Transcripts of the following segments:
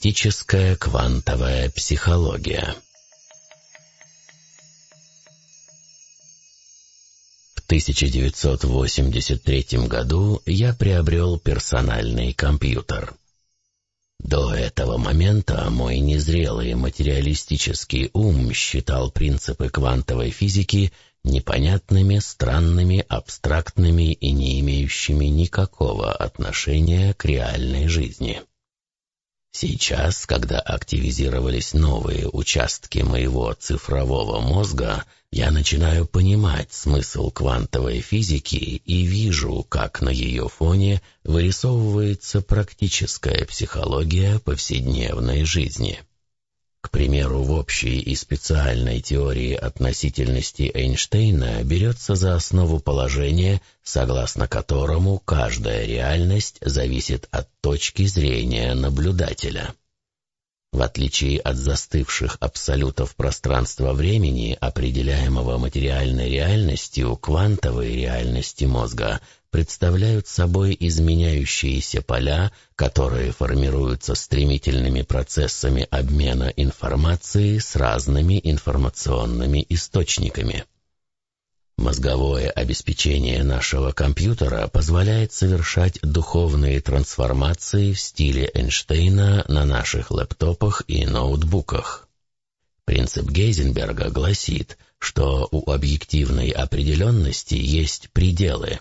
Практическая квантовая психология. В 1983 году я приобрел персональный компьютер. До этого момента мой незрелый материалистический ум считал принципы квантовой физики непонятными, странными, абстрактными и не имеющими никакого отношения к реальной жизни. Сейчас, когда активизировались новые участки моего цифрового мозга, я начинаю понимать смысл квантовой физики и вижу, как на ее фоне вырисовывается практическая психология повседневной жизни. К примеру, в общей и специальной теории относительности Эйнштейна берется за основу положение, согласно которому каждая реальность зависит от точки зрения наблюдателя. В отличие от застывших абсолютов пространства-времени, определяемого материальной реальностью, квантовые реальности мозга представляют собой изменяющиеся поля, которые формируются стремительными процессами обмена информацией с разными информационными источниками. Мозговое обеспечение нашего компьютера позволяет совершать духовные трансформации в стиле Эйнштейна на наших лэптопах и ноутбуках. Принцип Гейзенберга гласит, что у объективной определенности есть пределы.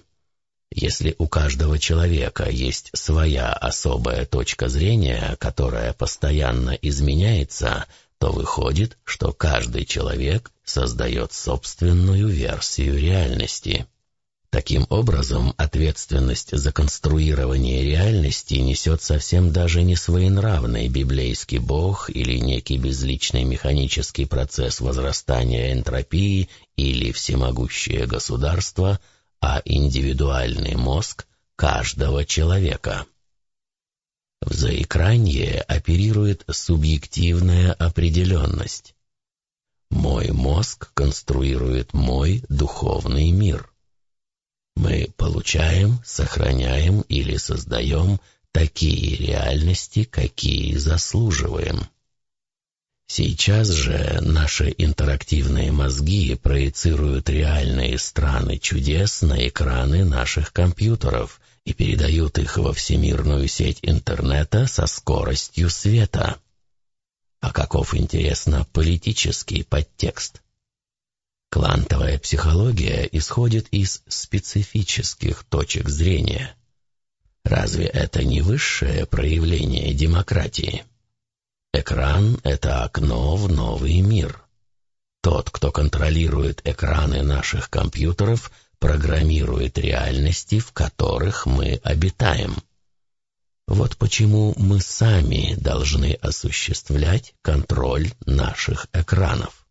Если у каждого человека есть своя особая точка зрения, которая постоянно изменяется – то выходит, что каждый человек создает собственную версию реальности. Таким образом, ответственность за конструирование реальности несет совсем даже не своенравный библейский бог или некий безличный механический процесс возрастания энтропии или всемогущее государство, а индивидуальный мозг каждого человека. В заэкранье оперирует субъективная определенность. Мой мозг конструирует мой духовный мир. Мы получаем, сохраняем или создаем такие реальности, какие заслуживаем. Сейчас же наши интерактивные мозги проецируют реальные страны чудес на экраны наших компьютеров и передают их во всемирную сеть интернета со скоростью света. А каков, интересно, политический подтекст? Квантовая психология исходит из специфических точек зрения. Разве это не высшее проявление демократии? Экран — это окно в новый мир. Тот, кто контролирует экраны наших компьютеров — программирует реальности, в которых мы обитаем. Вот почему мы сами должны осуществлять контроль наших экранов.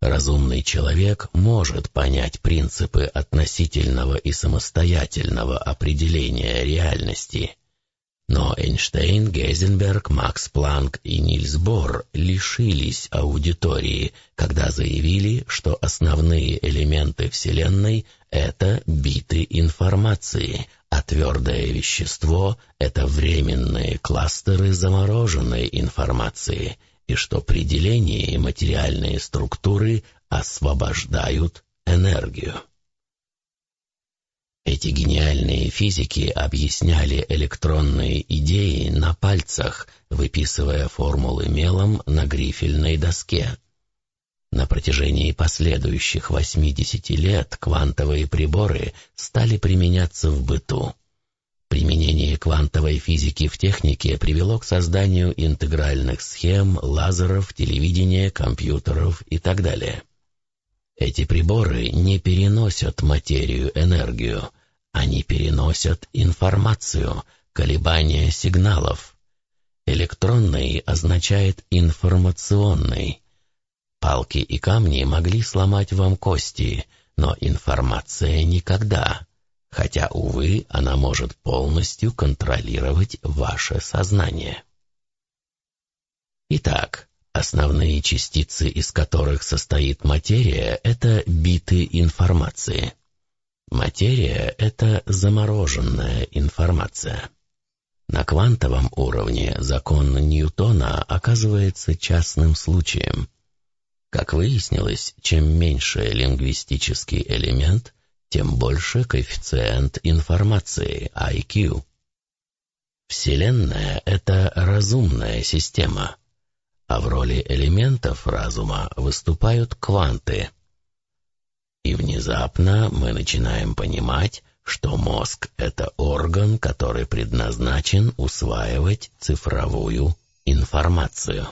Разумный человек может понять принципы относительного и самостоятельного определения реальности, но Эйнштейн, Гейзенберг, Макс Планк и Нильс Бор лишились аудитории, когда заявили, что основные элементы Вселенной — это биты информации, а твердое вещество — это временные кластеры замороженной информации, и что при делении материальные структуры освобождают энергию. Эти гениальные физики объясняли электронные идеи на пальцах, выписывая формулы мелом на грифельной доске. На протяжении последующих 80 лет квантовые приборы стали применяться в быту. Применение квантовой физики в технике привело к созданию интегральных схем, лазеров, телевидения, компьютеров и так далее. Эти приборы не переносят материю-энергию, они переносят информацию, колебания сигналов. Электронный означает информационный. Палки и камни могли сломать вам кости, но информация никогда. Хотя, увы, она может полностью контролировать ваше сознание. Итак, основные частицы, из которых состоит материя, это биты информации. Материя — это замороженная информация. На квантовом уровне закон Ньютона оказывается частным случаем. Как выяснилось, чем меньше лингвистический элемент, тем больше коэффициент информации, IQ. Вселенная — это разумная система, а в роли элементов разума выступают кванты. И внезапно мы начинаем понимать, что мозг — это орган, который предназначен усваивать цифровую информацию.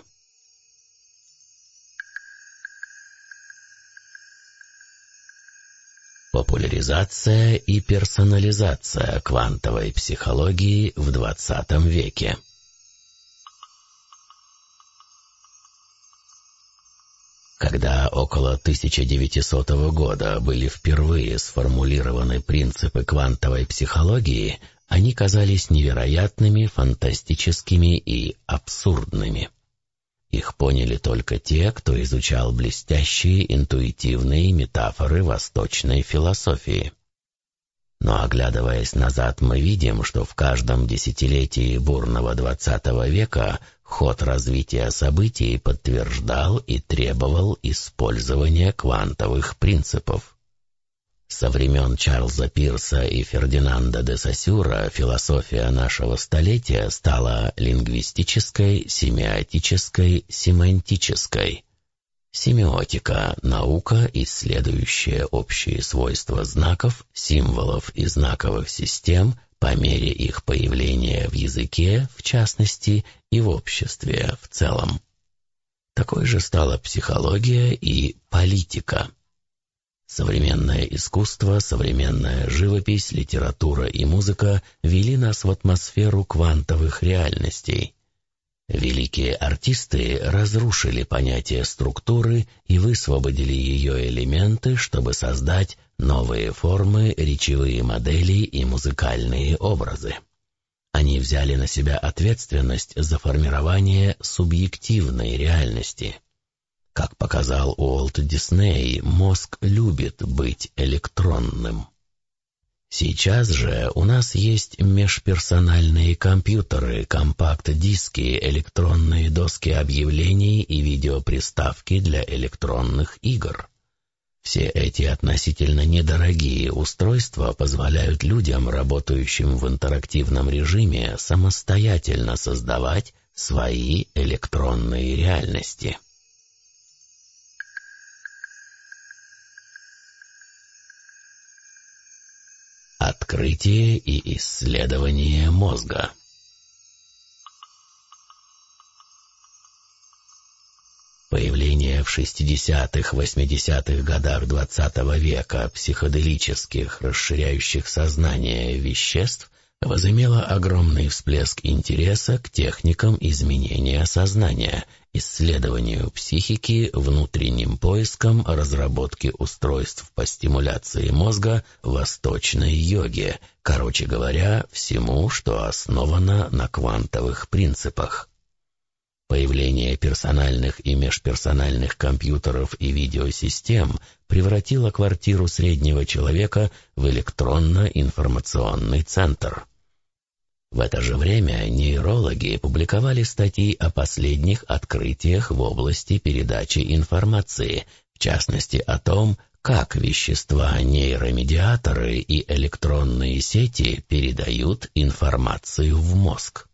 Популяризация и персонализация квантовой психологии в XX веке. Когда около 1900 года были впервые сформулированы принципы квантовой психологии, они казались невероятными, фантастическими и абсурдными. Их поняли только те, кто изучал блестящие интуитивные метафоры восточной философии. Но оглядываясь назад, мы видим, что в каждом десятилетии бурного XX века ход развития событий подтверждал и требовал использования квантовых принципов. Со времен Чарльза Пирса и Фердинанда де Сосюра философия нашего столетия стала лингвистической, семиотической, семантической. Семиотика — наука, исследующая общие свойства знаков, символов и знаковых систем по мере их появления в языке, в частности, и в обществе в целом. Такой же стала психология и политика. Современное искусство, современная живопись, литература и музыка вели нас в атмосферу квантовых реальностей. Великие артисты разрушили понятие структуры и высвободили ее элементы, чтобы создать новые формы, речевые модели и музыкальные образы. Они взяли на себя ответственность за формирование субъективной реальности. Как показал Уолт Дисней, мозг любит быть электронным. Сейчас же у нас есть межперсональные компьютеры, компакт-диски, электронные доски объявлений и видеоприставки для электронных игр. Все эти относительно недорогие устройства позволяют людям, работающим в интерактивном режиме, самостоятельно создавать свои электронные реальности. Открытие и исследование мозга. Появление в 60-80-х годах XX -го века психоделических, расширяющих сознание веществ возымело огромный всплеск интереса к техникам изменения сознания, исследованию психики, внутренним поискам, разработке устройств по стимуляции мозга, восточной йоге, короче говоря, всему, что основано на квантовых принципах. Появление персональных и межперсональных компьютеров и видеосистем превратило квартиру среднего человека в электронно-информационный центр. В это же время нейрологи публиковали статьи о последних открытиях в области передачи информации, в частности о том, как вещества, нейромедиаторы и электронные сети передают информацию в мозг.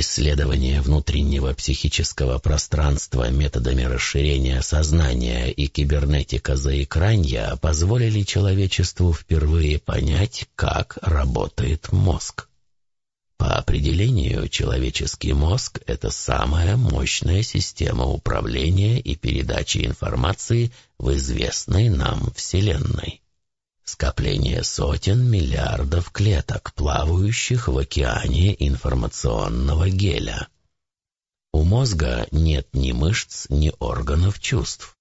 Исследование внутреннего психического пространства методами расширения сознания и кибернетика заэкранья позволили человечеству впервые понять, как работает мозг. По определению, человеческий мозг — это самая мощная система управления и передачи информации в известной нам Вселенной скопление сотен миллиардов клеток, плавающих в океане информационного геля. У мозга нет ни мышц, ни органов чувств.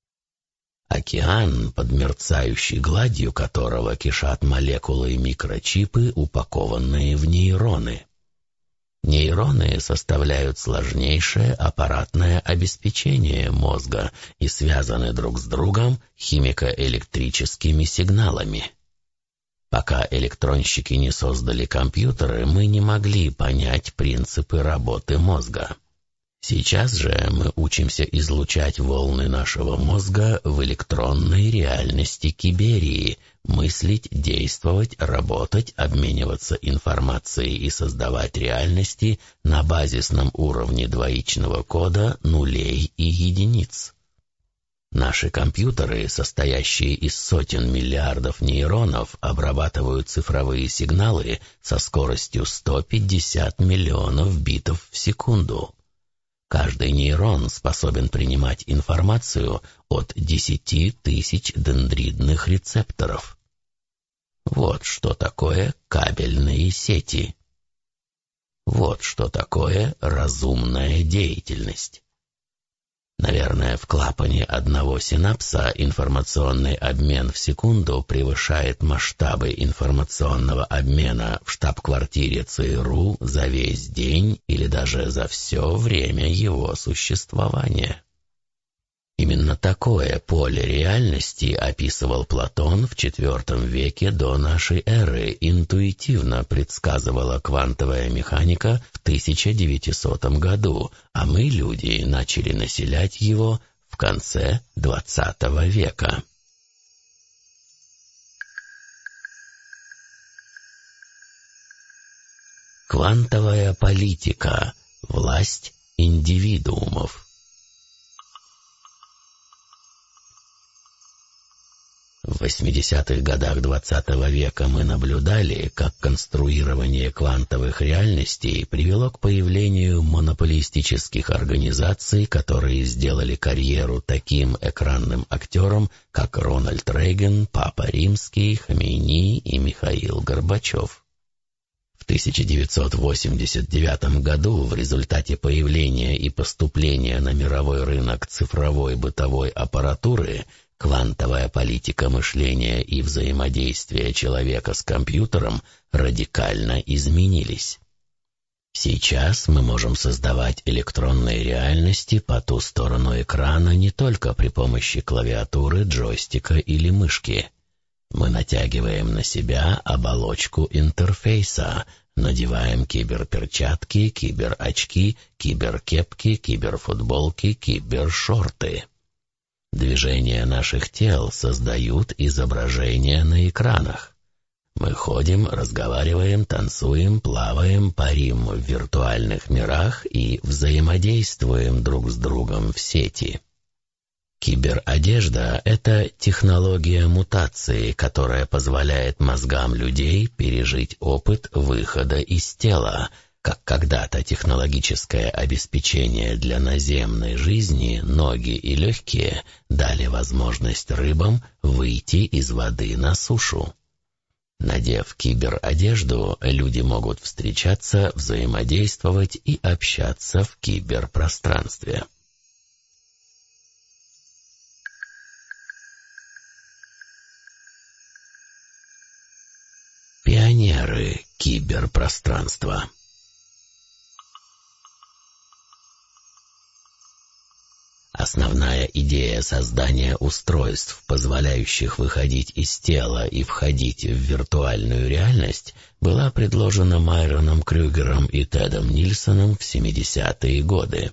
Океан, под мерцающей гладью которого кишат молекулы и микрочипы, упакованные в нейроны. Нейроны составляют сложнейшее аппаратное обеспечение мозга и связаны друг с другом химико-электрическими сигналами. Пока электронщики не создали компьютеры, мы не могли понять принципы работы мозга. Сейчас же мы учимся излучать волны нашего мозга в электронной реальности Киберии, мыслить, действовать, работать, обмениваться информацией и создавать реальности на базисном уровне двоичного кода нулей и единиц. Наши компьютеры, состоящие из сотен миллиардов нейронов, обрабатывают цифровые сигналы со скоростью 150 миллионов битов в секунду. Каждый нейрон способен принимать информацию от 10 тысяч дендритных рецепторов. Вот что такое кабельные сети. Вот что такое разумная деятельность. Наверное, в клапане одного синапса информационный обмен в секунду превышает масштабы информационного обмена в штаб-квартире ЦРУ за весь день или даже за все время его существования. Именно такое поле реальности описывал Платон в IV веке до нашей эры, интуитивно предсказывала квантовая механика в 1900 году, а мы, люди, начали населять его в конце XX века. Квантовая политика. Власть индивидуумов. В 80-х годах XX -го века мы наблюдали, как конструирование квантовых реальностей привело к появлению монополистических организаций, которые сделали карьеру таким экранным актерам, как Рональд Рейган, Папа Римский, Хамейни и Михаил Горбачев. В 1989 году в результате появления и поступления на мировой рынок цифровой бытовой аппаратуры – Квантовая политика мышления и взаимодействия человека с компьютером радикально изменились. Сейчас мы можем создавать электронные реальности по ту сторону экрана не только при помощи клавиатуры, джойстика или мышки. Мы натягиваем на себя оболочку интерфейса, надеваем киберперчатки, киберочки, киберкепки, киберфутболки, кибершорты. Движения наших тел создают изображения на экранах. Мы ходим, разговариваем, танцуем, плаваем, парим в виртуальных мирах и взаимодействуем друг с другом в сети. Киберодежда — это технология мутации, которая позволяет мозгам людей пережить опыт выхода из тела — как когда-то технологическое обеспечение для наземной жизни, ноги и легкие дали возможность рыбам выйти из воды на сушу. Надев киберодежду, люди могут встречаться, взаимодействовать и общаться в киберпространстве. Пионеры киберпространства Основная идея создания устройств, позволяющих выходить из тела и входить в виртуальную реальность, была предложена Майроном Крюгером и Тедом Нильсоном в 70-е годы.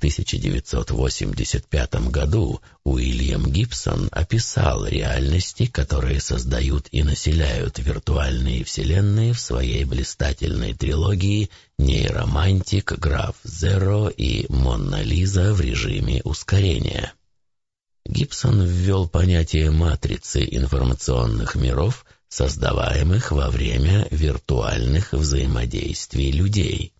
1985 году Уильям Гибсон описал реальности, которые создают и населяют виртуальные вселенные в своей блистательной трилогии «Нейромантик», «Граф Зеро» и «Монна Лиза» в режиме ускорения. Гибсон ввел понятие матрицы информационных миров, создаваемых во время виртуальных взаимодействий людей.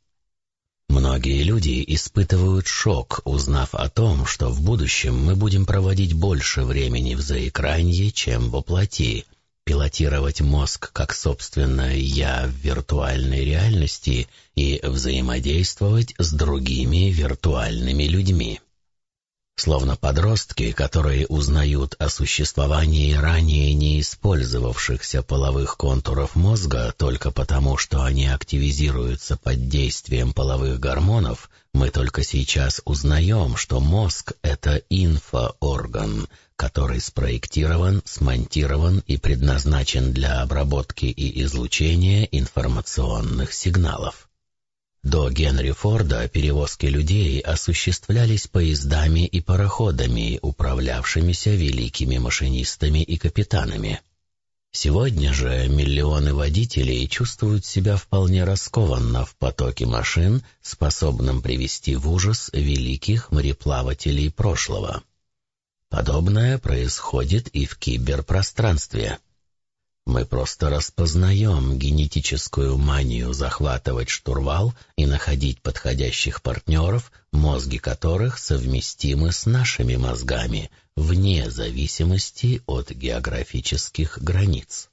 Многие люди испытывают шок, узнав о том, что в будущем мы будем проводить больше времени в заэкранье, чем во плоти, пилотировать мозг как собственное «я» в виртуальной реальности и взаимодействовать с другими виртуальными людьми. Словно подростки, которые узнают о существовании ранее не использовавшихся половых контуров мозга только потому, что они активизируются под действием половых гормонов, мы только сейчас узнаем, что мозг — это инфоорган, который спроектирован, смонтирован и предназначен для обработки и излучения информационных сигналов. До Генри Форда перевозки людей осуществлялись поездами и пароходами, управлявшимися великими машинистами и капитанами. Сегодня же миллионы водителей чувствуют себя вполне раскованно в потоке машин, способном привести в ужас великих мореплавателей прошлого. Подобное происходит и в киберпространстве – мы просто распознаем генетическую манию захватывать штурвал и находить подходящих партнеров, мозги которых совместимы с нашими мозгами, вне зависимости от географических границ.